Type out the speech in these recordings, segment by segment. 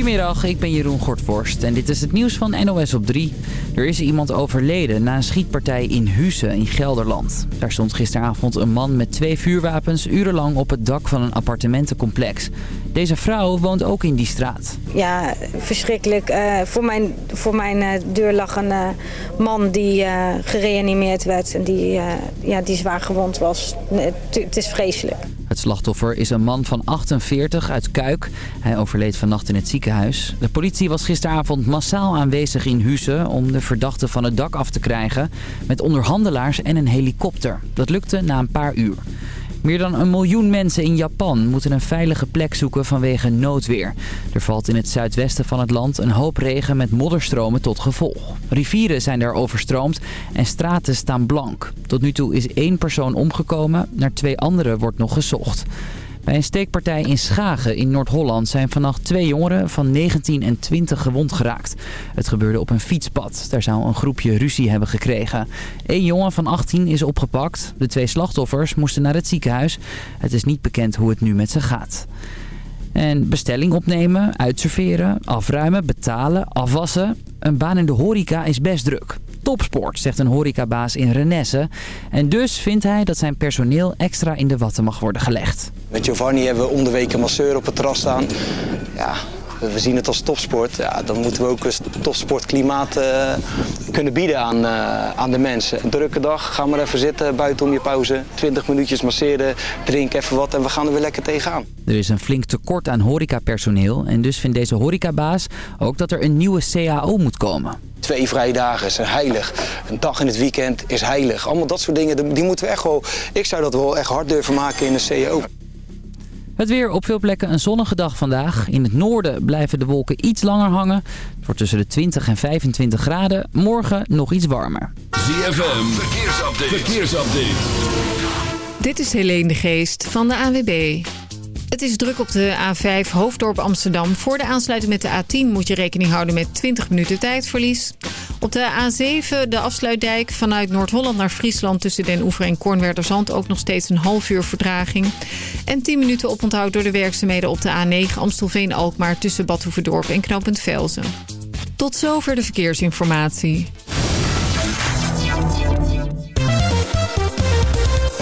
Goedemiddag, ik ben Jeroen Gortvorst en dit is het nieuws van NOS op 3. Er is iemand overleden na een schietpartij in Huizen in Gelderland. Daar stond gisteravond een man met twee vuurwapens urenlang op het dak van een appartementencomplex. Deze vrouw woont ook in die straat. Ja, verschrikkelijk. Uh, voor mijn, voor mijn uh, deur lag een uh, man die gereanimeerd werd en die, ja, die zwaar gewond was. Het is vreselijk. Het slachtoffer is een man van 48 uit Kuik. Hij overleed vannacht in het ziekenhuis. De politie was gisteravond massaal aanwezig in Husse om de verdachte van het dak af te krijgen... met onderhandelaars en een helikopter. Dat lukte na een paar uur. Meer dan een miljoen mensen in Japan moeten een veilige plek zoeken vanwege noodweer. Er valt in het zuidwesten van het land een hoop regen met modderstromen tot gevolg. Rivieren zijn daar overstroomd en straten staan blank. Tot nu toe is één persoon omgekomen, naar twee anderen wordt nog gezocht. Bij een steekpartij in Schagen in Noord-Holland zijn vannacht twee jongeren van 19 en 20 gewond geraakt. Het gebeurde op een fietspad. Daar zou een groepje ruzie hebben gekregen. Eén jongen van 18 is opgepakt. De twee slachtoffers moesten naar het ziekenhuis. Het is niet bekend hoe het nu met ze gaat. En bestelling opnemen, uitserveren, afruimen, betalen, afwassen. Een baan in de horeca is best druk topsport, zegt een horecabaas in Renesse. En dus vindt hij dat zijn personeel extra in de watten mag worden gelegd. Met Giovanni hebben we om een masseur op het terras staan. Ja, we zien het als topsport. Ja, dan moeten we ook een topsportklimaat uh, kunnen bieden aan, uh, aan de mensen. Een drukke dag, ga maar even zitten buiten om je pauze. 20 minuutjes masseren, drink even wat en we gaan er weer lekker tegenaan. Er is een flink tekort aan horecapersoneel en dus vindt deze horecabaas ook dat er een nieuwe CAO moet komen. Twee vrijdagen zijn heilig. Een dag in het weekend is heilig. Allemaal dat soort dingen, die moeten we echt wel... Ik zou dat wel echt hard durven maken in de CEO. Het weer op veel plekken een zonnige dag vandaag. In het noorden blijven de wolken iets langer hangen. Het wordt tussen de 20 en 25 graden. Morgen nog iets warmer. ZFM, verkeersupdate. verkeersupdate. Dit is Helene de Geest van de AWB. Het is druk op de A5 Hoofddorp Amsterdam. Voor de aansluiting met de A10 moet je rekening houden met 20 minuten tijdverlies. Op de A7 de afsluitdijk vanuit Noord-Holland naar Friesland... tussen Den Oever en Kornwerderzand ook nog steeds een half uur verdraging. En 10 minuten oponthoud door de werkzaamheden op de A9 Amstelveen-Alkmaar... tussen Bad Hoeverdorp en Knopend Velzen. Tot zover de verkeersinformatie.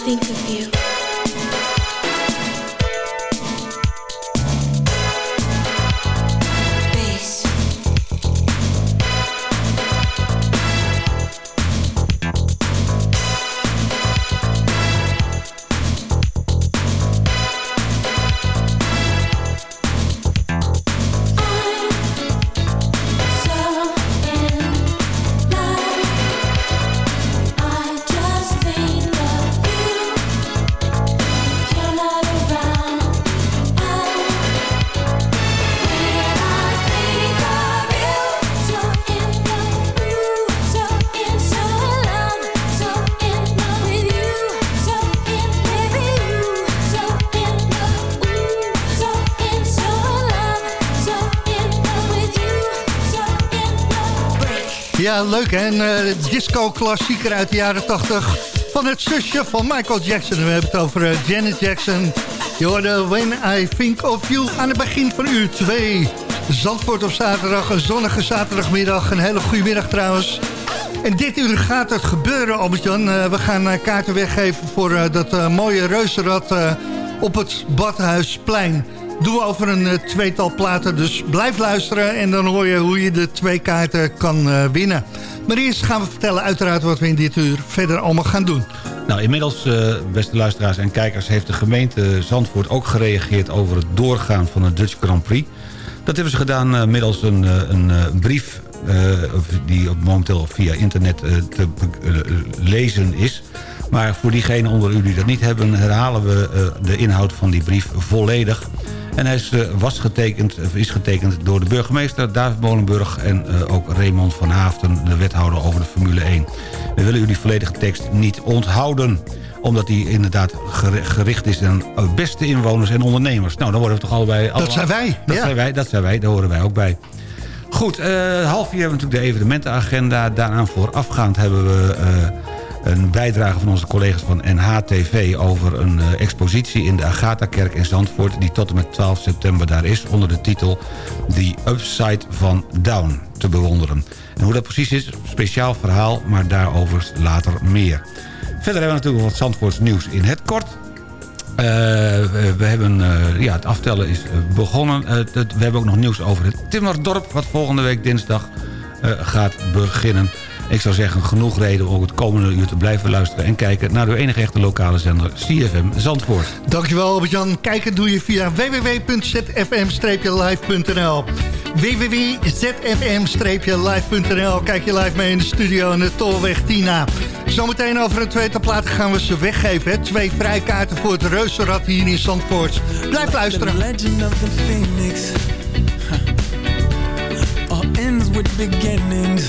think of you. Hè? Een uh, disco-klassieker uit de jaren 80 van het zusje van Michael Jackson. We hebben het over uh, Janet Jackson. Je hoorde When I Think of You aan het begin van uur 2. Zandvoort op zaterdag, een zonnige zaterdagmiddag. Een hele goede middag trouwens. En dit uur gaat het gebeuren, Albert-Jan. Uh, we gaan kaarten weggeven voor dat mooie reuzenrad op het Badhuisplein doen we over een tweetal platen. Dus blijf luisteren en dan hoor je hoe je de twee kaarten kan winnen. Maar eerst gaan we vertellen uiteraard wat we in dit uur verder allemaal gaan doen. Nou, inmiddels, uh, beste luisteraars en kijkers... heeft de gemeente Zandvoort ook gereageerd over het doorgaan van de Dutch Grand Prix. Dat hebben ze gedaan middels een, een brief... die momenteel via internet te lezen is... Maar voor diegenen onder u die dat niet hebben... herhalen we de inhoud van die brief volledig. En hij is, uh, was getekend, is getekend door de burgemeester David Molenburg... en uh, ook Raymond van Haafden, de wethouder over de Formule 1. We willen u die volledige tekst niet onthouden omdat die inderdaad gericht is aan beste inwoners en ondernemers. Nou, dan worden we toch allebei... Dat zijn wij. Dat zijn wij, dat zijn wij, daar horen wij ook bij. Goed, uh, half vier hebben we natuurlijk de evenementenagenda. Daaraan voorafgaand hebben we een bijdrage van onze collega's van NHTV... over een uh, expositie in de Agatha-kerk in Zandvoort... die tot en met 12 september daar is... onder de titel The Upside van Down te bewonderen. En hoe dat precies is, speciaal verhaal... maar daarover later meer. Verder hebben we natuurlijk wat Zandvoorts nieuws in het kort... Uh, we hebben, uh, ja, het aftellen is begonnen. We hebben ook nog nieuws over het Timmerdorp... wat volgende week dinsdag gaat beginnen. Ik zou zeggen, genoeg reden om het komende uur te blijven luisteren... en kijken naar uw enige echte lokale zender CFM Zandvoort. Dankjewel Albert-Jan. Kijken doe je via www.zfm-live.nl www.zfm-live.nl Kijk je live mee in de studio in de Tolweg Tina. Zometeen over een tweede plaat gaan we ze weggeven. Hè? Twee vrijkaarten voor het reuzenrad hier in Zandvoort. Blijf luisteren. The legend of the phoenix. All ends with beginnings.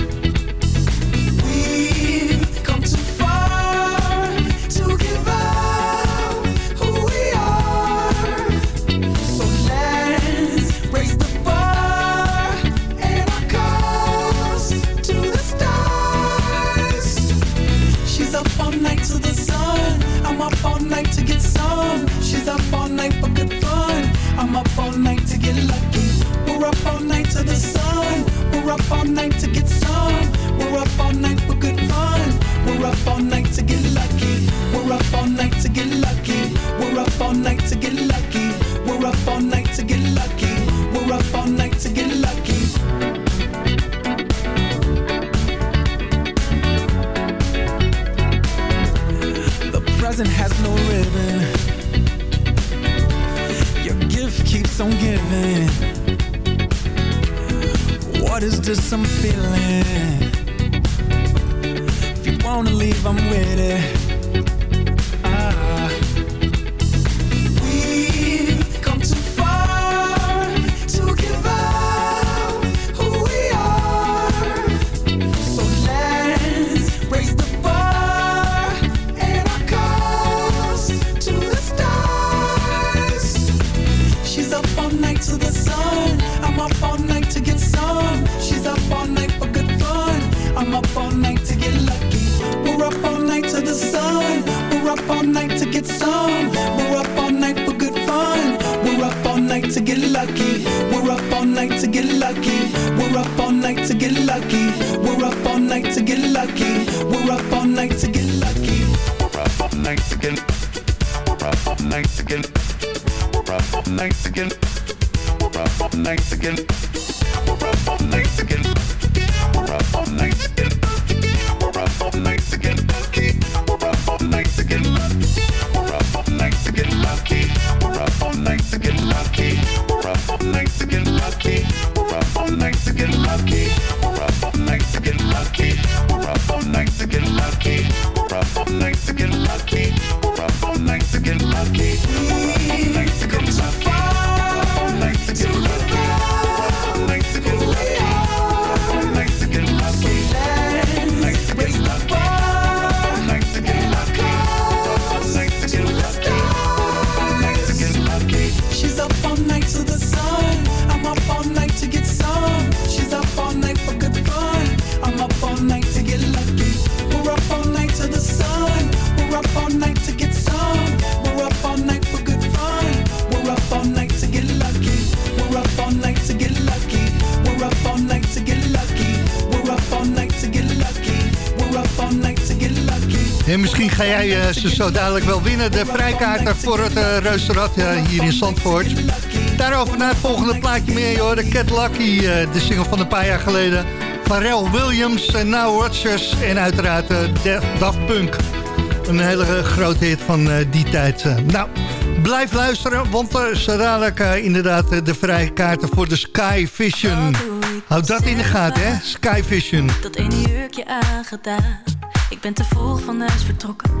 Ze zo dadelijk wel winnen. De vrijkaarten voor het uh, uh, hier in Zandvoort. Daarover naar het volgende plaatje meer. Hoor. De Cat Lucky, de single van een paar jaar geleden. Pharrell Williams, en Now Rodgers en uiteraard Daft Punk. Een hele grote hit van die tijd. nou, blijf luisteren, want er is dadelijk inderdaad de vrijkaarten voor de Sky Vision. Houd dat in de gaten, hè? Sky Vision. Dat ene jurkje aangedaan ik ben te vroeg van huis vertrokken,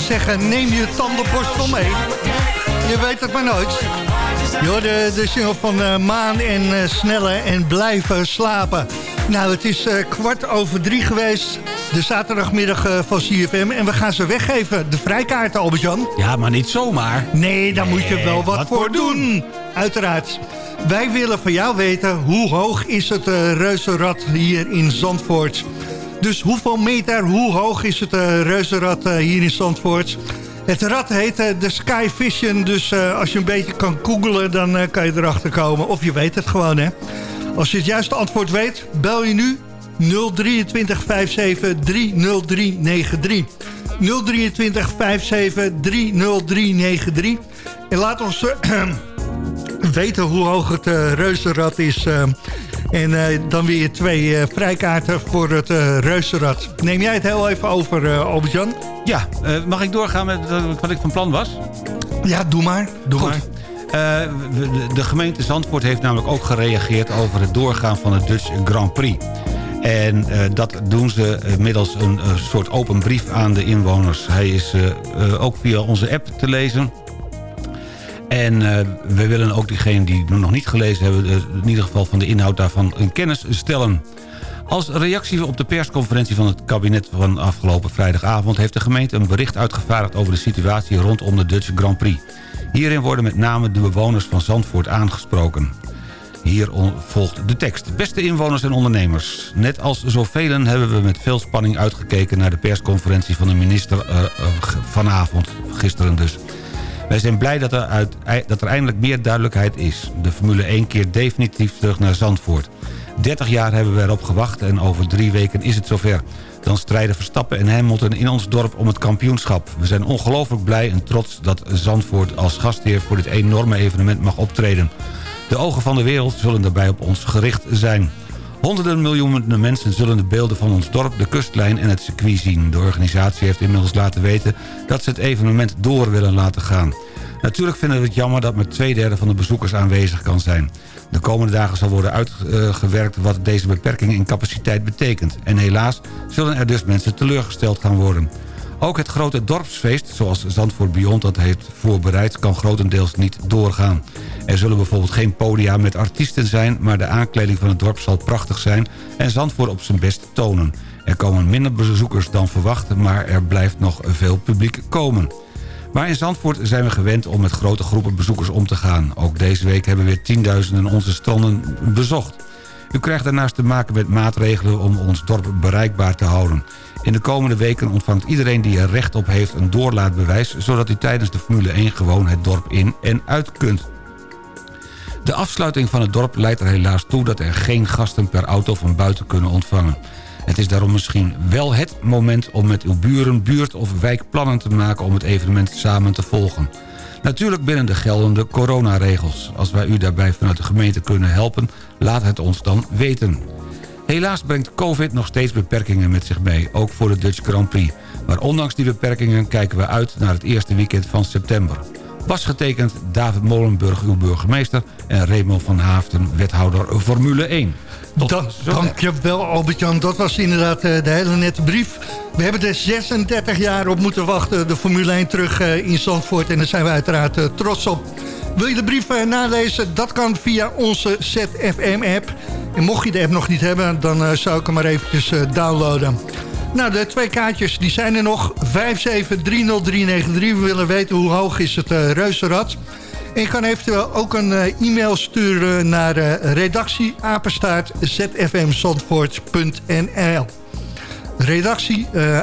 Zou zeggen, neem je tandenborstel mee. Je weet het maar nooit. Hoorde de single van uh, Maan en uh, Snelle en Blijven Slapen. Nou, het is uh, kwart over drie geweest. De zaterdagmiddag van CFM. En we gaan ze weggeven. De vrijkaarten, Albert-Jan. Ja, maar niet zomaar. Nee, daar moet je wel wat, wat voor doen. doen. Uiteraard. Wij willen van jou weten hoe hoog is het reuzenrad hier in Zandvoort. Dus hoeveel meter, hoe hoog is het uh, reuzenrad uh, hier in Zandvoort? Het rad heet uh, de Sky Vision, dus als je een beetje kan googlen... dan kan je erachter komen. Of je weet het gewoon, hè. Als je het juiste antwoord weet, bel je nu 023 57 30393. 023 57 30393. En laat ons weten hoe hoog het reuzenrad is... En uh, dan weer twee uh, vrijkaarten voor het uh, reuzenrad. Neem jij het heel even over, Albert-Jan? Ja, mag ik doorgaan met wat ik van plan was? Ja, doe maar. Doe Goed. maar. de, de gemeente Zandvoort heeft namelijk ook gereageerd... over het doorgaan van het Dutch Grand Prix. En dat doen ze middels een soort open brief aan de inwoners. Hij is ook via onze app te lezen... En uh, we willen ook diegenen die het nog niet gelezen hebben... Uh, in ieder geval van de inhoud daarvan een kennis stellen. Als reactie op de persconferentie van het kabinet van afgelopen vrijdagavond... heeft de gemeente een bericht uitgevaardigd over de situatie rondom de Dutch Grand Prix. Hierin worden met name de bewoners van Zandvoort aangesproken. Hier volgt de tekst. Beste inwoners en ondernemers. Net als zoveel hebben we met veel spanning uitgekeken... naar de persconferentie van de minister uh, vanavond, gisteren dus... Wij zijn blij dat er, uit, dat er eindelijk meer duidelijkheid is. De Formule 1 keert definitief terug naar Zandvoort. 30 jaar hebben we erop gewacht en over drie weken is het zover. Dan strijden Verstappen en Hamilton in ons dorp om het kampioenschap. We zijn ongelooflijk blij en trots dat Zandvoort als gastheer... voor dit enorme evenement mag optreden. De ogen van de wereld zullen daarbij op ons gericht zijn. Honderden miljoenen mensen zullen de beelden van ons dorp, de kustlijn en het circuit zien. De organisatie heeft inmiddels laten weten dat ze het evenement door willen laten gaan. Natuurlijk vinden we het jammer dat maar twee derde van de bezoekers aanwezig kan zijn. De komende dagen zal worden uitgewerkt wat deze beperking in capaciteit betekent. En helaas zullen er dus mensen teleurgesteld gaan worden. Ook het grote dorpsfeest, zoals Zandvoort Beyond dat heeft voorbereid... kan grotendeels niet doorgaan. Er zullen bijvoorbeeld geen podia met artiesten zijn... maar de aankleding van het dorp zal prachtig zijn... en Zandvoort op zijn best tonen. Er komen minder bezoekers dan verwacht... maar er blijft nog veel publiek komen. Maar in Zandvoort zijn we gewend om met grote groepen bezoekers om te gaan. Ook deze week hebben weer tienduizenden onze stranden bezocht. U krijgt daarnaast te maken met maatregelen om ons dorp bereikbaar te houden. In de komende weken ontvangt iedereen die er recht op heeft een doorlaatbewijs... zodat u tijdens de Formule 1 gewoon het dorp in en uit kunt. De afsluiting van het dorp leidt er helaas toe dat er geen gasten per auto van buiten kunnen ontvangen. Het is daarom misschien wel het moment om met uw buren, buurt of wijk plannen te maken om het evenement samen te volgen. Natuurlijk binnen de geldende coronaregels. Als wij u daarbij vanuit de gemeente kunnen helpen, laat het ons dan weten. Helaas brengt COVID nog steeds beperkingen met zich mee, ook voor de Dutch Grand Prix. Maar ondanks die beperkingen kijken we uit naar het eerste weekend van september. Was getekend David Molenburg, uw burgemeester... en Raymond van Haafden, wethouder Formule 1. Tot da dankjewel Albert-Jan, dat was inderdaad uh, de hele nette brief. We hebben er 36 jaar op moeten wachten, de Formule 1 terug uh, in Zandvoort... en daar zijn we uiteraard uh, trots op. Wil je de brief nalezen? Dat kan via onze ZFM-app. En mocht je de app nog niet hebben, dan zou ik hem maar eventjes downloaden. Nou, de twee kaartjes die zijn er nog. 5730393. We willen weten hoe hoog is het reuzenrad. En je kan eventueel ook een uh, e-mail sturen naar uh, redactie apenstaart zfmzandvoort.nl Redactie uh,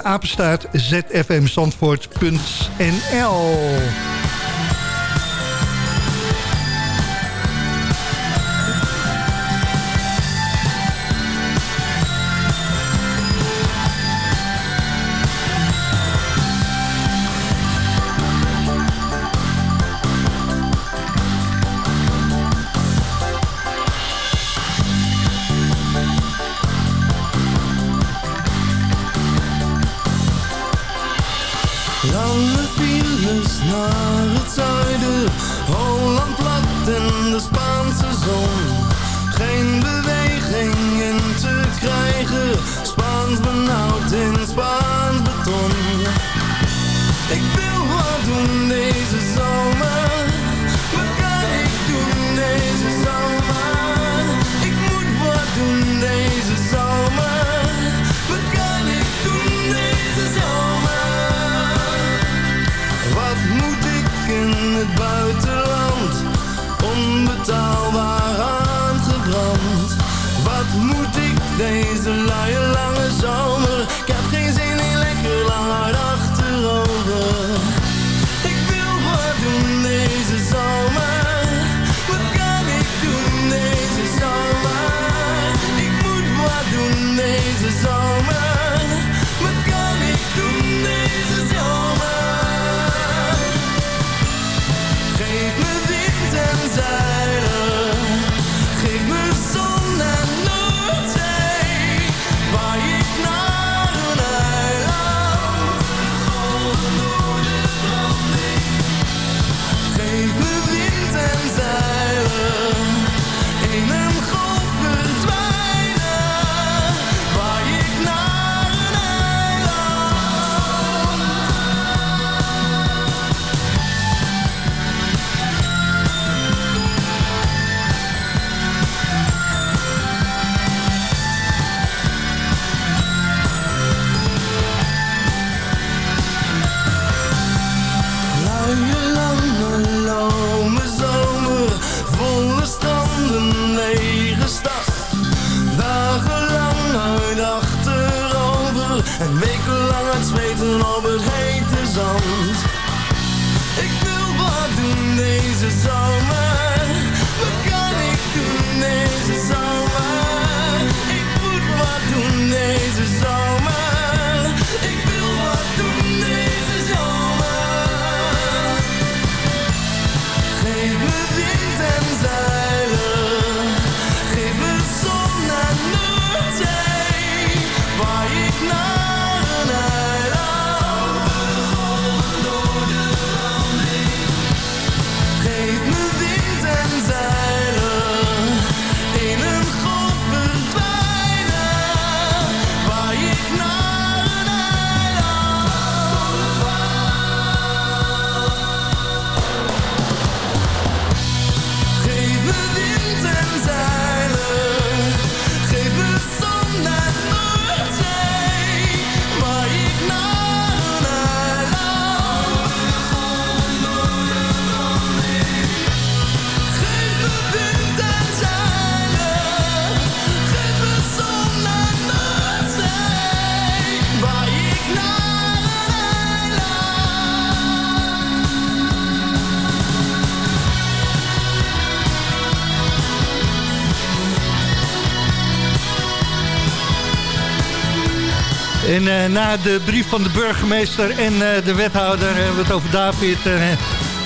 En na de brief van de burgemeester en de wethouder... hebben we het over David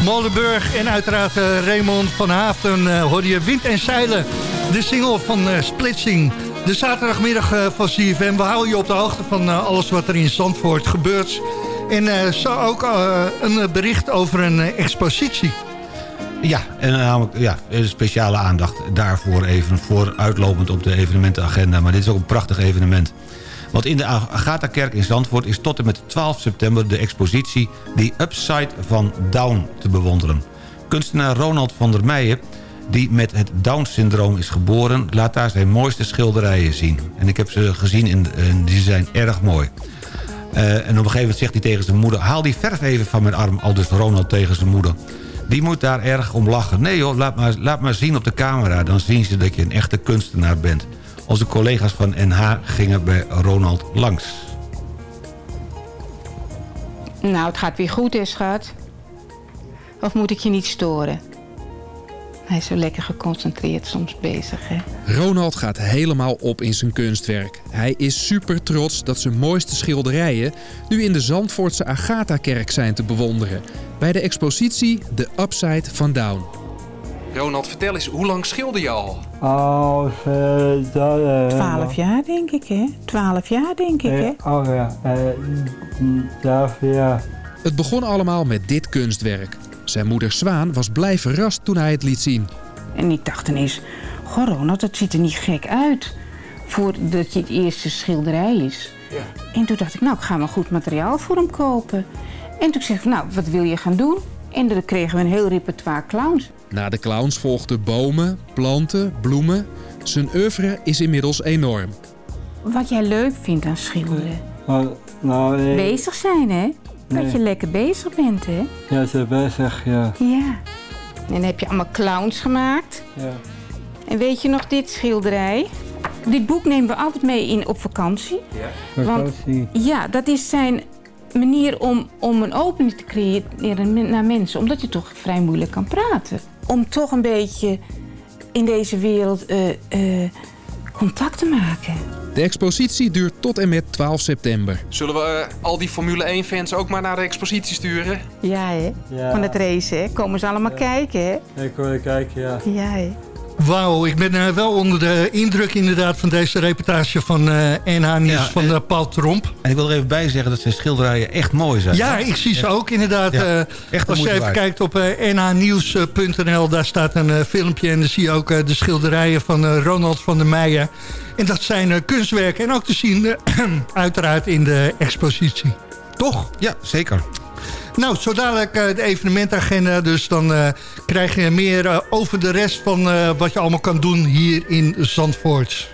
Molenburg en uiteraard Raymond van Haafden... hoor je Wind en Zeilen, de single van Splitsing... De zaterdagmiddag van CFM. We houden je op de hoogte van alles wat er in Zandvoort gebeurt. En zo ook een bericht over een expositie. Ja, en namelijk ja, speciale aandacht daarvoor even vooruitlopend op de evenementenagenda. Maar dit is ook een prachtig evenement. Want in de Agatha-kerk in Zandvoort is tot en met 12 september de expositie The Upside van Down te bewonderen. Kunstenaar Ronald van der Meijen, die met het Down-syndroom is geboren... laat daar zijn mooiste schilderijen zien. En ik heb ze gezien en die zijn erg mooi. Uh, en op een gegeven moment zegt hij tegen zijn moeder... haal die verf even van mijn arm, al dus Ronald tegen zijn moeder. Die moet daar erg om lachen. Nee joh, laat maar, laat maar zien op de camera. Dan zien ze dat je een echte kunstenaar bent. Onze collega's van NH gingen bij Ronald langs. Nou, het gaat weer goed, hè, schat? Of moet ik je niet storen? Hij is zo lekker geconcentreerd soms bezig, hè? Ronald gaat helemaal op in zijn kunstwerk. Hij is super trots dat zijn mooiste schilderijen... nu in de Zandvoortse Agatha-kerk zijn te bewonderen. Bij de expositie The Upside van Down. Ronald, vertel eens, hoe lang schilder je al? Al uh, Twaalf jaar, denk ik, hè? Twaalf jaar, denk ik, hè? Oh ja, twaalf jaar. Het begon allemaal met dit kunstwerk. Zijn moeder Zwaan was blij verrast toen hij het liet zien. En ik dacht ineens, goh Ronald, dat ziet er niet gek uit. Voordat je het eerste schilderij is. Ja. En toen dacht ik, nou, ik ga maar goed materiaal voor hem kopen. En toen zei ik, nou, wat wil je gaan doen? En dan kregen we een heel repertoire clowns. Na de clowns volgden bomen, planten, bloemen. Zijn oeuvre is inmiddels enorm. Wat jij leuk vindt aan schilderen? Nou, nou, nee. Bezig zijn, hè? Dat je lekker bezig bent, hè? Ja, ze bezig, ja. Ja. En dan heb je allemaal clowns gemaakt. Ja. En weet je nog dit schilderij? Dit boek nemen we altijd mee in, op vakantie. Ja. Vakantie. Want, ja, dat is zijn manier om, om een opening te creëren naar mensen. Omdat je toch vrij moeilijk kan praten. Om toch een beetje in deze wereld uh, uh, contact te maken. De expositie duurt tot en met 12 september. Zullen we al die Formule 1-fans ook maar naar de expositie sturen? Ja, hè? Ja. Van het race, hè? Komen ze allemaal ja. kijken, hè? Ja, ik wil kijken, ja. Ja, hè? Wauw, ik ben uh, wel onder de indruk inderdaad van deze reportage van uh, NH Nieuws ja, van uh, Paul Tromp. En ik wil er even bij zeggen dat zijn schilderijen echt mooi zijn. Ja, ik zie ze ook inderdaad. Ja, echt als je even waard. kijkt op nhnieuws.nl, daar staat een filmpje en dan zie je ook de schilderijen van Ronald van der Meijen. En dat zijn kunstwerken en ook te zien uiteraard in de expositie. Toch? Ja, zeker. Nou, zo dadelijk uh, de evenementagenda. Dus dan uh, krijg je meer uh, over de rest van wat je allemaal kan doen hier in Zandvoort.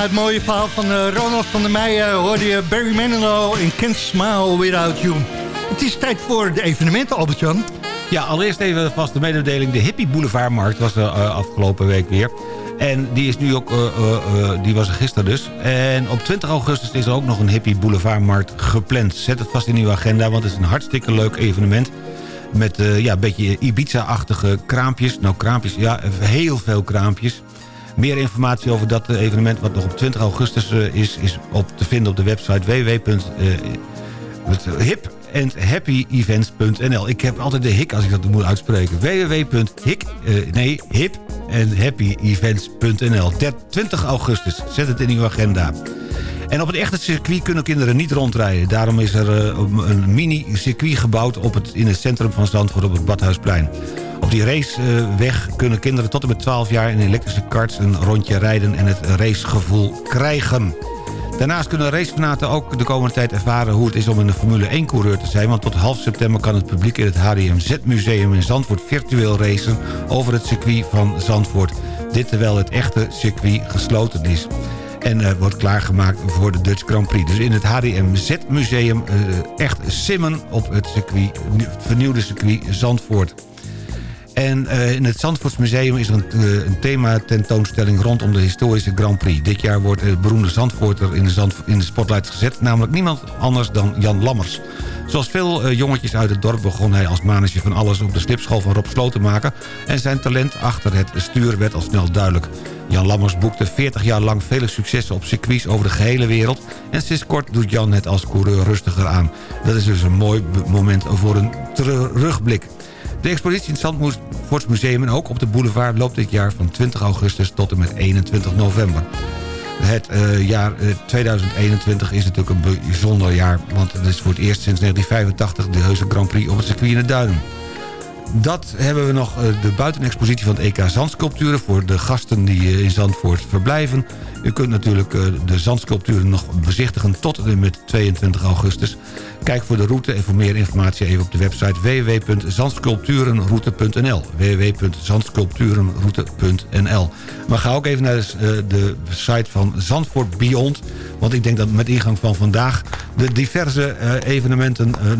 Het mooie verhaal van eh, Ronald van der Meijen... hoorde je Barry Manilow in Can't Smile Without You. Het is tijd voor de evenementen, Albert-Jan. Ja, allereerst even vast de mededeling. De Hippie Boulevardmarkt was er uh, afgelopen week weer. En die is nu ook, die was er gisteren dus. En op 20 augustus is er ook nog een Hippie Boulevardmarkt gepland. Zet het vast in uw agenda, want het is een hartstikke leuk evenement. Met ja, een beetje Ibiza-achtige kraampjes. Nou, kraampjes, ja, heel veel kraampjes. Meer informatie over dat evenement, wat nog op 20 augustus is, is op te vinden op de website www.hip and happyevents.nl. Ik heb altijd de hik als ik dat moet uitspreken. www.hik, nee, hip en happyevents.nl. 20 augustus, zet het in uw agenda. En op het echte circuit kunnen kinderen niet rondrijden. Daarom is er een mini-circuit gebouwd op het, in het centrum van Zandvoort op het Badhuisplein. Op die raceweg kunnen kinderen tot en met 12 jaar in elektrische karts een rondje rijden en het racegevoel krijgen. Daarnaast kunnen racefanaten ook de komende tijd ervaren hoe het is om een Formule 1-coureur te zijn. Want tot half september kan het publiek in het HDMZ-museum in Zandvoort virtueel racen over het circuit van Zandvoort. Dit terwijl het echte circuit gesloten is. En uh, wordt klaargemaakt voor de Dutch Grand Prix. Dus in het HDMZ-museum uh, echt simmen op het circuit, vernieuwde circuit Zandvoort. En uh, in het Zandvoortsmuseum is er een, uh, een thema-tentoonstelling rondom de historische Grand Prix. Dit jaar wordt de beroemde Zandvoorter in de, in de spotlight gezet... namelijk niemand anders dan Jan Lammers. Zoals veel uh, jongetjes uit het dorp begon hij als manager van alles... op de slipschool van Rob Slotenmaker... en zijn talent achter het stuur werd al snel duidelijk. Jan Lammers boekte 40 jaar lang vele successen op circuits over de gehele wereld... en sinds kort doet Jan het als coureur rustiger aan. Dat is dus een mooi moment voor een terugblik. De expositie in het Zandvoortsmuseum en ook op de boulevard loopt dit jaar van 20 augustus tot en met 21 november. Het uh, jaar uh, 2021 is natuurlijk een bijzonder jaar... want het is voor het eerst sinds 1985 de heuse Grand Prix op het circuit in de Duinen. Dat hebben we nog uh, de buitenexpositie van het EK Zandsculpturen... voor de gasten die in Zandvoort verblijven. U kunt natuurlijk de zandsculpturen nog bezichtigen tot en met 22 augustus. Kijk voor de route en voor meer informatie even op de website www.zandsculpturenroute.nl www.zandsculpturenroute.nl Maar ga ook even naar de, de site van Zandvoort Beyond... want ik denk dat met ingang van vandaag de diverse uh, evenementen... Uh,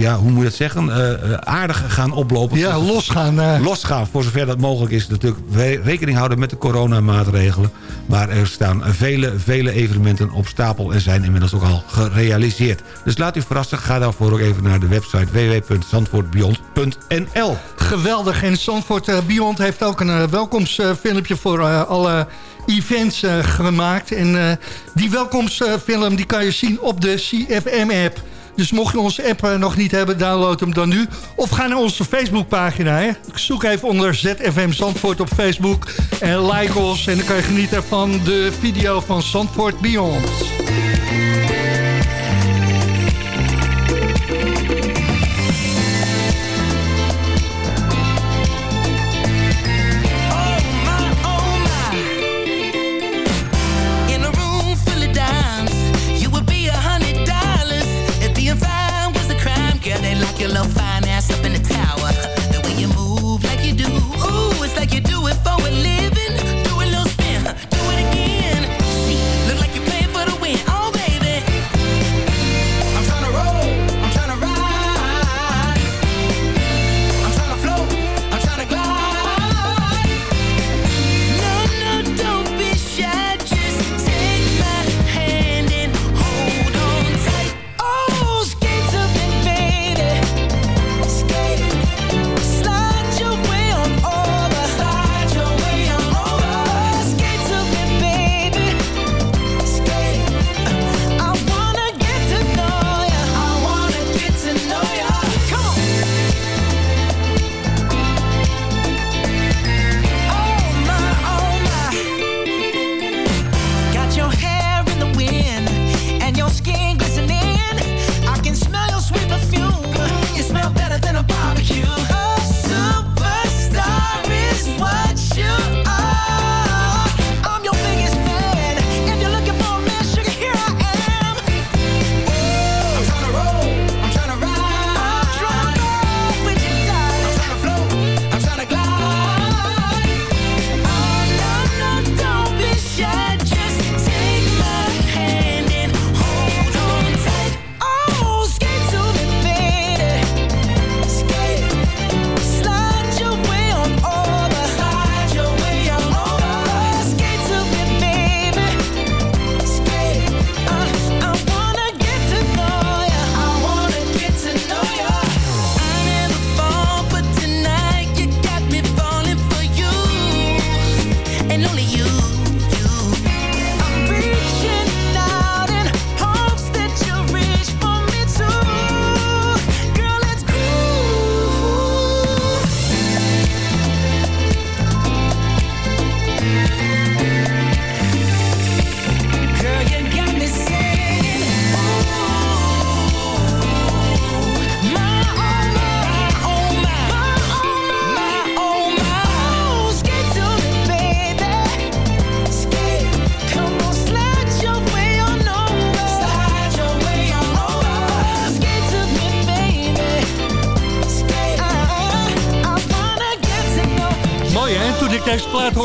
ja, hoe moet je dat zeggen, uh, aardig gaan oplopen. Ja, losgaan. Losgaan, voor zover dat mogelijk is. Natuurlijk rekening houden met de coronamaatregelen. Maar er staan vele, vele evenementen op stapel... en zijn inmiddels ook al gerealiseerd. Dus laat u verrassen. Ga daarvoor ook even naar de website www.zandvoortbeyond.nl. Geweldig. En Zandvoort Beyond heeft ook een welkomstfilmpje voor alle events gemaakt. En die welkomstfilm die kan je zien op de CFM-app. Dus mocht je onze app nog niet hebben, download hem dan nu. Of ga naar onze Facebookpagina. Hè. Zoek even onder ZFM Zandvoort op Facebook. En like ons. En dan kan je genieten van de video van Zandvoort Beyond.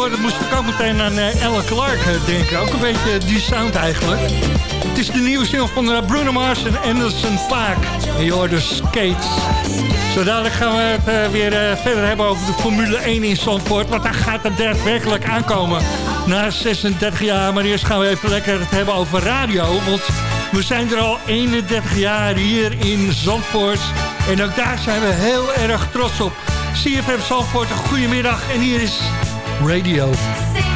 Hoorde, moest ik ook meteen aan uh, Ella Clark uh, denken. Ook een beetje die sound eigenlijk. Het is de nieuwe single van uh, Bruno Mars en Anderson Paak. En je hoort skates. Zo dadelijk gaan we het weer verder hebben over de Formule 1 in Zandvoort. Want daar gaat het daadwerkelijk aankomen. Na 36 jaar, maar eerst gaan we even lekker het hebben over radio. Want we zijn er al 31 jaar hier in Zandvoort. En ook daar zijn we heel erg trots op. CFM Zandvoort, goedemiddag. En hier is Radio.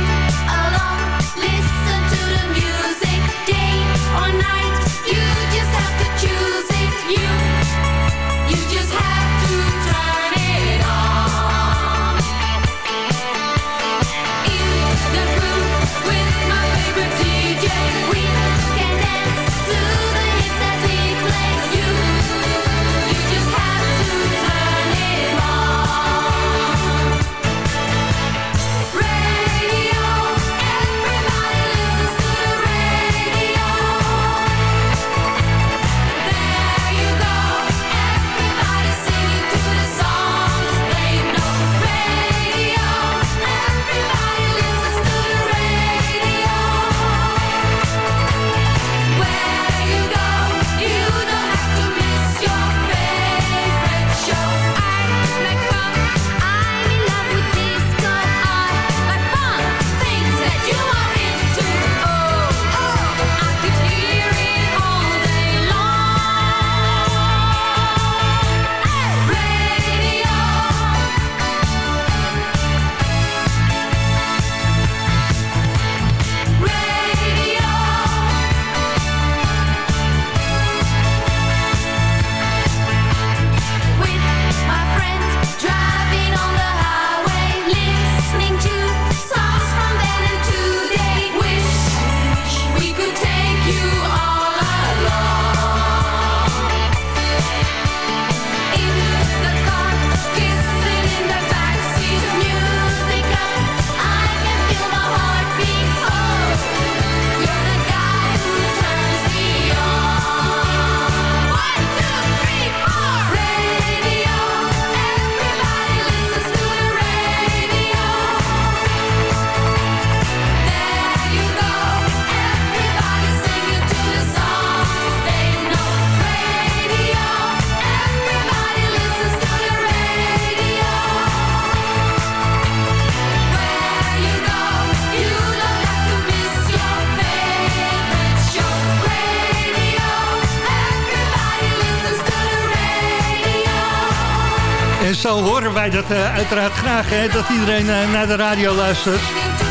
Wij dat uh, uiteraard graag, hè, dat iedereen uh, naar de radio luistert.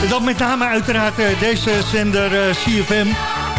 En dan met name uiteraard uh, deze zender CFM.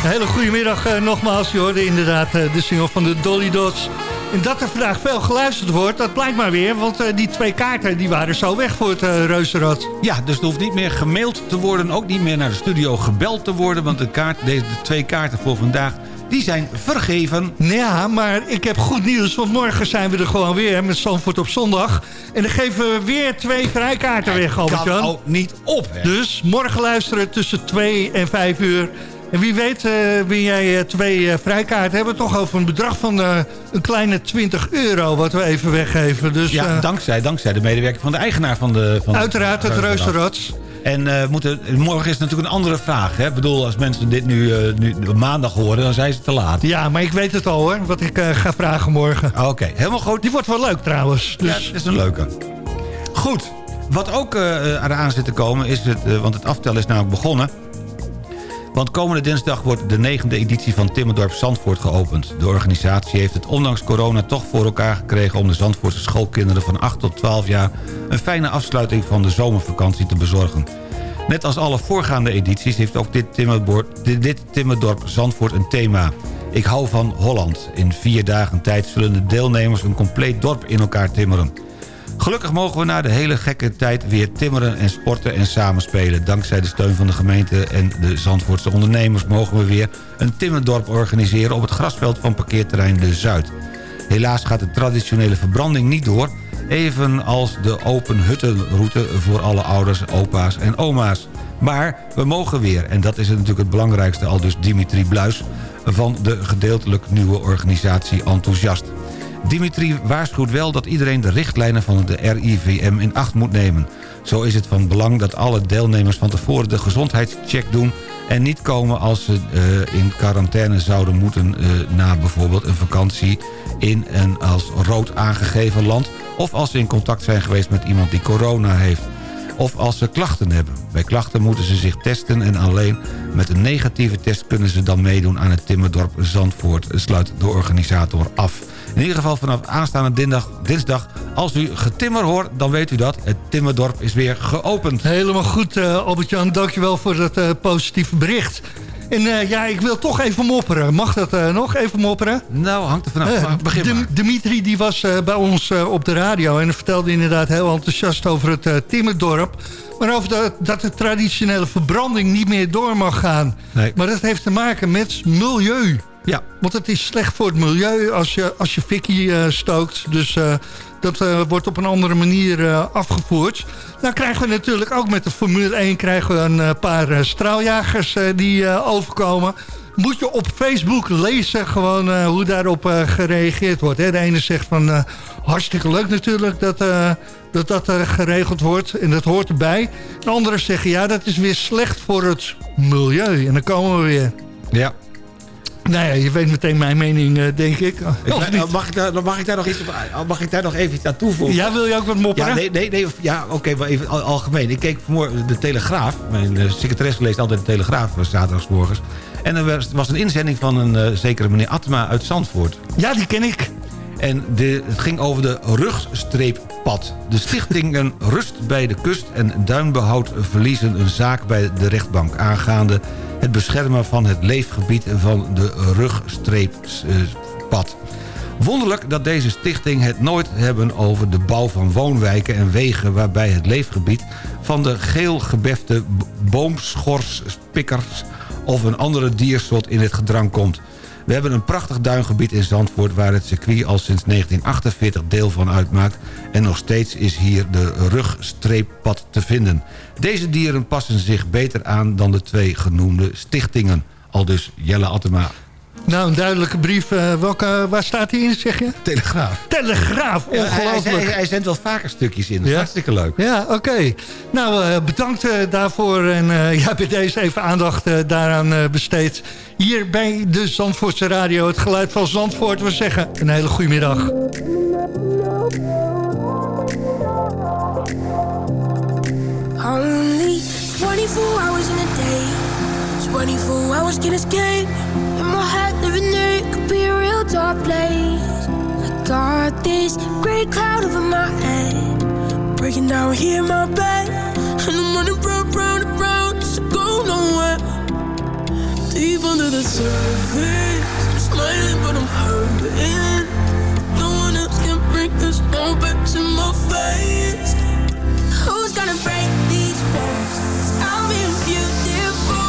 Een hele goede middag nogmaals. Je hoorde inderdaad de single van de Dolly Dots. En dat er vandaag veel geluisterd wordt, dat blijkt maar weer. Want die twee kaarten die waren zo weg voor het reuzenrad. Ja, dus er hoeft niet meer gemaild te worden. Ook niet meer naar de studio gebeld te worden. Want de, kaart, deze, de twee kaarten voor vandaag die zijn vergeven. Ja, maar ik heb goed nieuws, want morgen zijn we er gewoon weer met Zandvoort op zondag. En dan geven we weer twee vrijkaarten weg, albert kan ook niet op, hè? Dus morgen luisteren tussen 2 en 5 uur. En wie weet uh, win jij uh, twee uh, vrijkaarten. Hebben we toch over een bedrag van een kleine 20 euro wat we even weggeven. Dus, ja, dankzij, dankzij de medewerker van de eigenaar van de... Van uiteraard, het Reuzenrad. En uh, moeten, morgen is natuurlijk een andere vraag. Hè? Ik bedoel, als mensen dit nu, uh, nu maandag horen, dan zijn ze te laat. Ja, maar ik weet het al hoor, wat ik uh, ga vragen morgen. Oké, helemaal goed. Die wordt wel leuk trouwens. Dus... Ja, dat is een leuke. Goed, wat ook eraan zit te komen is het, want het aftellen is namelijk begonnen... Want komende dinsdag wordt de negende editie van Timmerdorp Zandvoort geopend. De organisatie heeft het ondanks corona toch voor elkaar gekregen... om de Zandvoortse schoolkinderen van 8 tot 12 jaar... een fijne afsluiting van de zomervakantie te bezorgen. Net als alle voorgaande edities heeft ook dit, dit Timmerdorp Zandvoort een thema. Ik hou van Holland. In vier dagen tijd zullen de deelnemers een compleet dorp in elkaar timmeren. Gelukkig mogen we na de hele gekke tijd weer timmeren en sporten en samenspelen. Dankzij de steun van de gemeente en de Zandvoortse ondernemers... mogen we weer een timmerdorp organiseren op het grasveld van parkeerterrein De Zuid. Helaas gaat de traditionele verbranding niet door... evenals de open huttenroute voor alle ouders, opa's en oma's. Maar we mogen weer, en dat is natuurlijk het belangrijkste... al dus Dimitri Bluis van de gedeeltelijk nieuwe organisatie Enthousiast. Dimitri waarschuwt wel dat iedereen de richtlijnen van de RIVM in acht moet nemen. Zo is het van belang dat alle deelnemers van tevoren de gezondheidscheck doen... en niet komen als ze eh, in quarantaine zouden moeten... eh, na bijvoorbeeld een vakantie in een als rood aangegeven land... of als ze in contact zijn geweest met iemand die corona heeft of als ze klachten hebben. Bij klachten moeten ze zich testen en alleen met een negatieve test kunnen ze dan meedoen aan het Timmerdorp Zandvoort, sluit de organisator af. In ieder geval vanaf aanstaande dinsdag, dinsdag als u getimmer hoort, dan weet u dat. Het Timmerdorp is weer geopend. Helemaal goed, eh, Albert-Jan. Dankjewel voor dat eh, positieve bericht. En eh, ja, ik wil toch even mopperen. Mag dat nog? Even mopperen? Nou, hangt er vanaf. Begin maar. Dimitri die was bij ons op de radio en vertelde inderdaad heel enthousiast over het Timmerdorp. Maar over dat, dat de traditionele verbranding niet meer door mag gaan. Nee. Maar dat heeft te maken met milieu. Ja. Want het is slecht voor het milieu als je, als je fikkie eh, stookt. Dus eh, dat eh, wordt op een andere manier afgevoerd. Nou krijgen we natuurlijk ook met de Formule 1 krijgen we een paar straaljagers die overkomen. Moet je op Facebook lezen gewoon hoe daarop gereageerd wordt. De ene zegt van hartstikke leuk natuurlijk dat dat, dat geregeld wordt. En dat hoort erbij. De anderen zeggen ja dat is weer slecht voor het milieu. En dan komen we weer. Ja. Nou ja, je weet meteen mijn mening, eh, denk ik. Mag, ik daar, mag ik daar nog iets op, mag ik daar nog even iets aan toevoegen? Ja, wil je ook wat mopperen? Ja, nee, nee, nee, ja oké, maar even al- algemeen. Ik keek vanmorgen de Telegraaf. Mijn eh, secretaresse leest altijd de Telegraaf eh, zaterdagmorgens. En er was- was een inzending van een zekere meneer Atma uit Zandvoort. Ja, die ken ik. En de, het ging over de rugstreeppad. De stichtingen Rust bij de Kust en Duinbehoud verliezen een zaak bij de rechtbank... aangaande het beschermen van het leefgebied van de rugstreeppad. Wonderlijk dat deze stichting het nooit hebben over de bouw van woonwijken en wegen... waarbij het leefgebied van de geel gebefte b- boomschorspikkers of een andere diersoort in het gedrang komt. We hebben een prachtig duingebied in Zandvoort... waar het circuit al sinds 1948 deel van uitmaakt... en nog steeds is hier de rugstreeppad te vinden. Deze dieren passen zich beter aan dan de twee genoemde stichtingen. Al dus Jelle Attema, Nou, een duidelijke brief. eh, welke, waar staat hij in, zeg je? Telegraaf. Telegraaf, Ja, hij, hij, ongelooflijk. hij, hij zendt wel vaker stukjes in, dat is Ja? hartstikke leuk. Ja, oké. Nou, eh, bedankt eh, daarvoor. En eh ja, bij deze even aandacht eh, daaraan eh, besteed. Hier bij de Zandvoortse Radio, het geluid van Zandvoort. We zeggen een hele goede middag. Only 24 hours in a day. 24 hours can escape. In my head, living there, it could be a real dark place. I got this great cloud over my head. Breaking down here in my bed. And I'm running round, round, and round, just to go nowhere. Deep under the surface. I'm smiling, but I'm hurting. No one else can bring this all back to my face. Who's gonna break these walls? I'm being beautiful.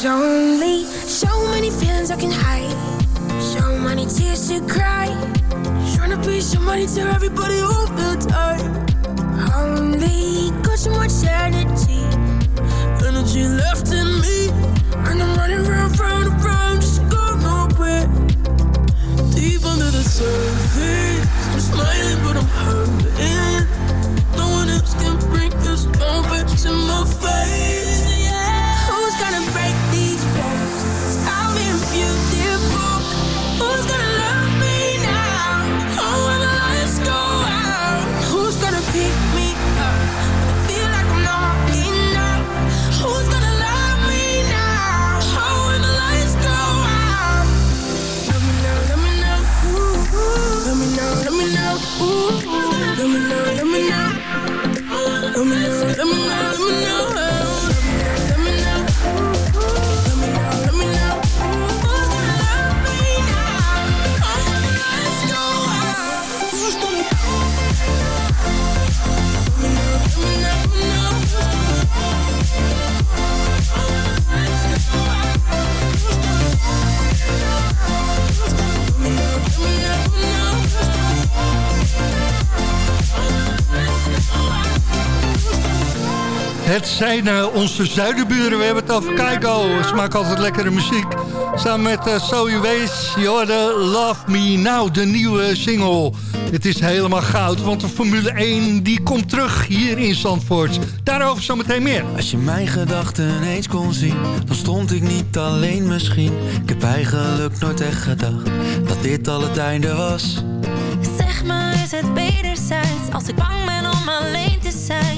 There's only so many feelings I can hide, so many tears to cry. Trying to be somebody to everybody all the time. Only got so much energy, energy left in me, and I'm running round, zijn eh, onze zuidenburen. We hebben het over Keigo. Ze maken altijd lekkere muziek. Samen met uh, Zoe Wees. Je hoorde Love Me Now, de nieuwe single. Het is helemaal goud, want de Formule 1 die komt terug hier in Zandvoort. Daarover zometeen meer. Als je mijn gedachten eens kon zien, dan stond ik niet alleen misschien. Ik heb eigenlijk nooit echt gedacht dat dit al het einde was. Zeg maar, is het wederzijds? Als ik bang ben om alleen te zijn,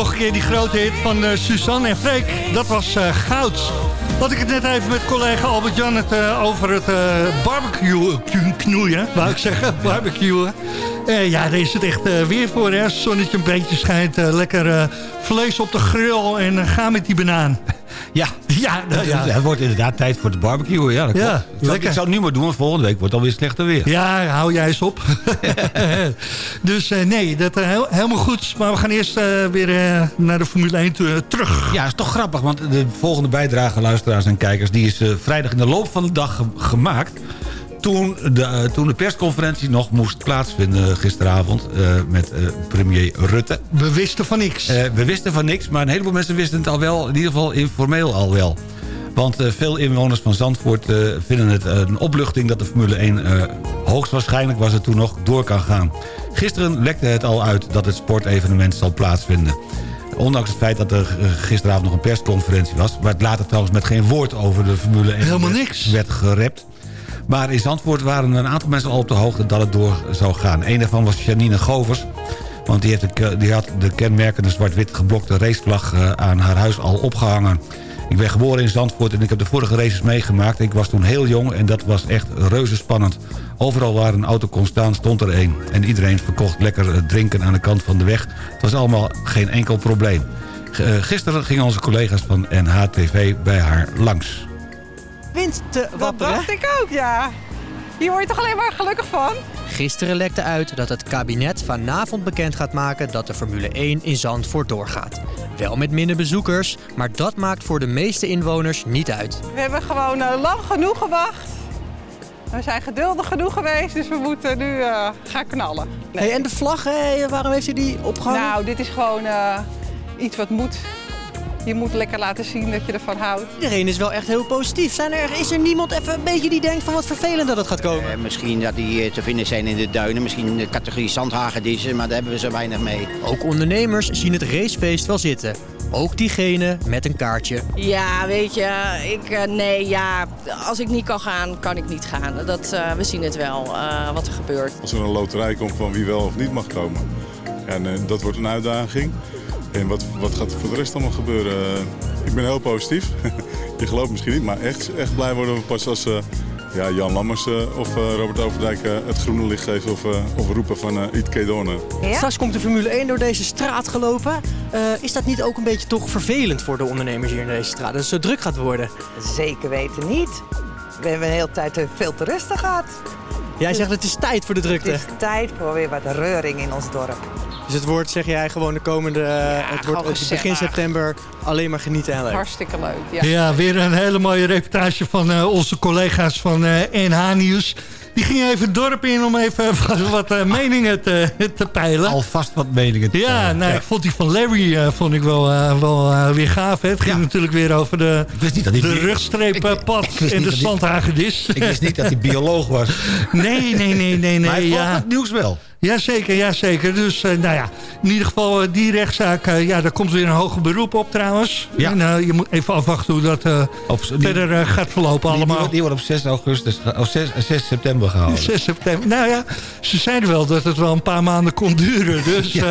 nog een keer, die grote hit van eh, Suzanne en Freek. Dat was eh, goud. Had ik het net even met collega Albert-Jan het, eh, over het barbecue kno- knoeien, wou ik zeggen, barbecuen. Ja, daar is het echt weer voor, hè. Zonnetje een beetje schijnt, lekker vlees op de grill en ga met die banaan. Ja, ja, ja. het wordt inderdaad tijd voor het barbecue. Ja, dat Ja, klopt. Ik zou-. Ik zou het nu maar doen, want volgende week wordt het alweer slechter weer. Ja, hou jij eens op. dus eh, nee, dat eh, heel- helemaal goed. Maar we gaan eerst eh, weer naar de Formule 1 toe- eh, terug. Ja, is toch grappig, want de volgende bijdrage, luisteraars en kijkers... die is vrijdag in de loop van de dag ge- gemaakt... Toen de, eh, toen de persconferentie nog moest plaatsvinden gisteravond... eh, met eh, premier Rutte. We wisten van niks. We wisten van niks, maar een heleboel mensen wisten het al wel... in ieder geval informeel al wel. Want veel inwoners van Zandvoort vinden het een opluchting... dat de Formule 1 eh, hoogstwaarschijnlijk was het toen nog door kan gaan. Gisteren lekte het al uit dat het sportevenement zal plaatsvinden. Ondanks het feit dat er gisteravond nog een persconferentie was... waar het later trouwens met geen woord over de Formule 1 Helemaal werd- niks. werd gerept. Maar in Zandvoort waren een aantal mensen al op de hoogte dat het door zou gaan. Een daarvan was Janine Govers. Want die, heeft die had de kenmerkende zwart-wit geblokte racevlag eh, aan haar huis al opgehangen. Ik ben geboren in Zandvoort en ik heb de vorige races meegemaakt. Ik was toen heel jong en dat was echt reuze spannend. Overal waar een auto kon staan, stond er één. En iedereen verkocht lekker eh, drinken aan de kant van de weg. Het was allemaal geen enkel probleem. Eh, Gisteren gingen onze collega's van NHTV bij haar langs. Wind te wapperen. dacht ik ook, ja. Hier word je toch alleen maar gelukkig van? Gisteren lekte uit dat het kabinet vanavond bekend gaat maken dat de Formule 1 in Zandvoort doorgaat. Wel met minder bezoekers, maar dat maakt voor de meeste inwoners niet uit. We hebben gewoon eh, lang genoeg gewacht. We zijn geduldig genoeg geweest, dus we moeten nu eh, gaan knallen. Hey, en de vlag, hè, waarom heeft u die opgehangen? Nou, dit is gewoon eh, iets wat moet. Je moet lekker laten zien dat je ervan houdt. Iedereen is wel echt heel positief. Zijn er, is er niemand even een beetje die denkt van wat vervelend dat het gaat komen? Eh, misschien dat die eh, te vinden zijn in de duinen. Misschien de categorie zandhagedissen, maar daar hebben we zo weinig mee. Ook ondernemers zien het racefeest wel zitten. Ook diegene met een kaartje. Ja, weet je, ik, eh, nee, ja, als ik niet kan gaan, kan ik niet gaan. Dat, eh, we zien het wel, eh, wat er gebeurt. Als er een loterij komt van wie wel of niet mag komen. En eh, dat wordt een uitdaging. En wat, wat gaat er voor de rest allemaal gebeuren? Eh, ik ben heel positief. Je gelooft misschien niet, maar echt, echt blij worden we pas als eh, ja, Jan Lammers eh, of eh, Robert Overdijk eh, het groene licht geven of, eh, of roepen van uh, Iet Kedone. Straks komt de Formule 1 door deze straat gelopen. Eh, is dat niet ook een beetje toch vervelend voor de ondernemers hier in deze straat? Dat het zo druk gaat worden? Zeker weten niet. We hebben een hele tijd veel toeristen gehad. Jij zegt het is tijd voor de drukte. Het is tijd voor weer wat reuring in ons dorp. Dus het wordt, zeg jij, gewoon de komende... het wordt het begin september alleen maar genieten en leuk. Hartstikke leuk, ja. Ja, weer een hele mooie reportage van eh, onze collega's van eh, NH Nieuws. Die gingen even het dorp in om even wat eh, meningen te, te peilen. Alvast wat meningen te Ja, peilen, nou, ja. ik vond die van Larry eh, vond ik wel, eh, wel eh, weer gaaf. Hè. Het ging natuurlijk weer over de, niet dat hij de rugstreeppad en de zandhagedis. Ik wist niet dat hij bioloog was. Nee, nee, nee, nee. nee Maar hij ja. het nieuws wel. Jazeker, jazeker. Dus eh, nou ja, in ieder geval eh, die rechtszaak, eh, ja, daar komt weer een hoger beroep op trouwens. Ja. En je moet even afwachten hoe dat verder gaat verlopen Die, die, allemaal. wordt- die wordt op 6, augustus, of 6, 6 september gehouden. 6 september. Nou ja, ze zeiden wel dat het wel een paar maanden kon duren. Dus ja.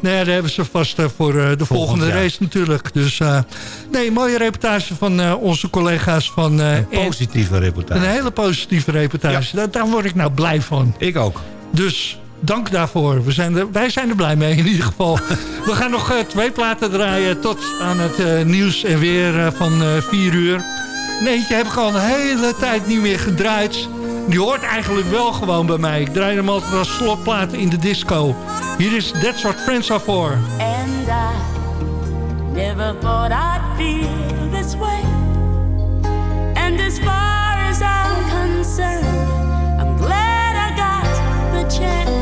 nou ja, daar hebben ze vast voor de volgende race natuurlijk. Dus nee, mooie reportage van onze collega's van... Een positieve reportage. Een hele positieve reportage. Daar, daar word ik nou blij van. Ik ook. Dus dank daarvoor. We zijn er, wij zijn er blij mee in ieder geval. We gaan nog eh, twee platen draaien tot aan het eh, nieuws en weer eh, van eh 4 uur. Nee, die heb ik al een hele tijd niet meer gedraaid. Die hoort eigenlijk wel gewoon bij mij. Ik draai hem altijd als slotplaat in de disco. Hier is That's What Friends Are For. And I never thought I'd feel this way. And as far as I'm concerned, I'm glad I got the chance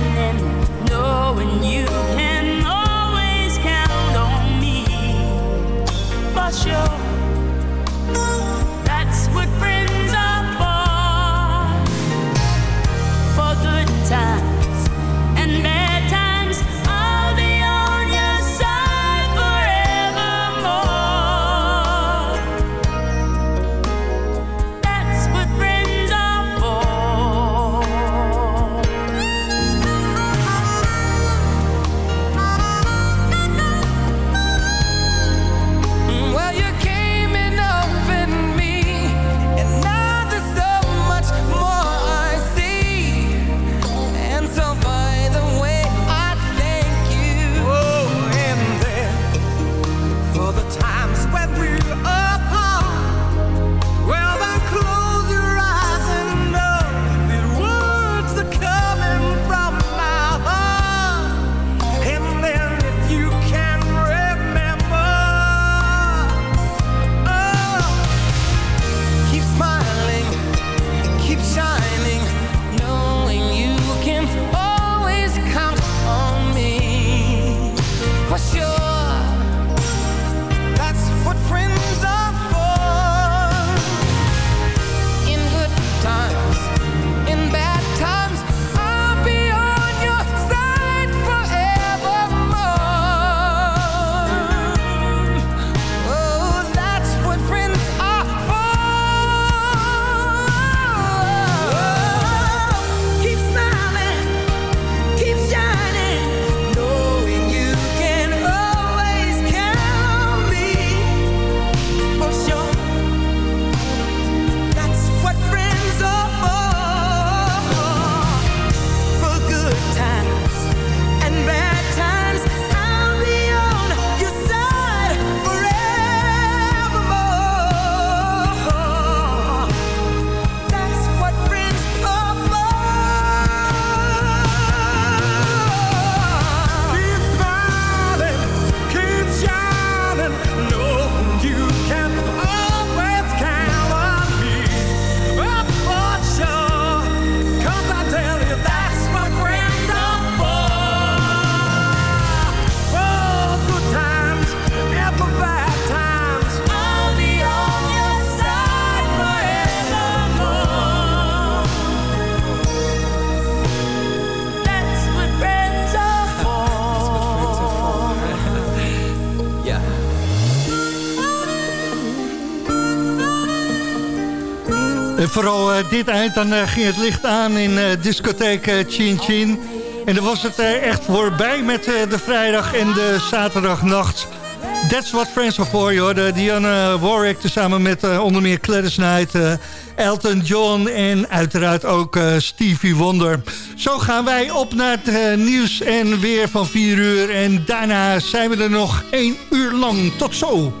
knowing you. Dit eind, dan eh, ging het licht aan in eh, discotheek eh, Chin Chin. En dan was het eh, echt voorbij met eh, de vrijdag en de zaterdagnacht. That's what friends are for. De Diana Warwick samen met eh, onder meer Gladys Knight, eh, Elton John en uiteraard ook eh, Stevie Wonder. Zo gaan wij op naar het eh, nieuws en weer van 4 uur. En daarna zijn we er nog 1 uur lang. Tot zo!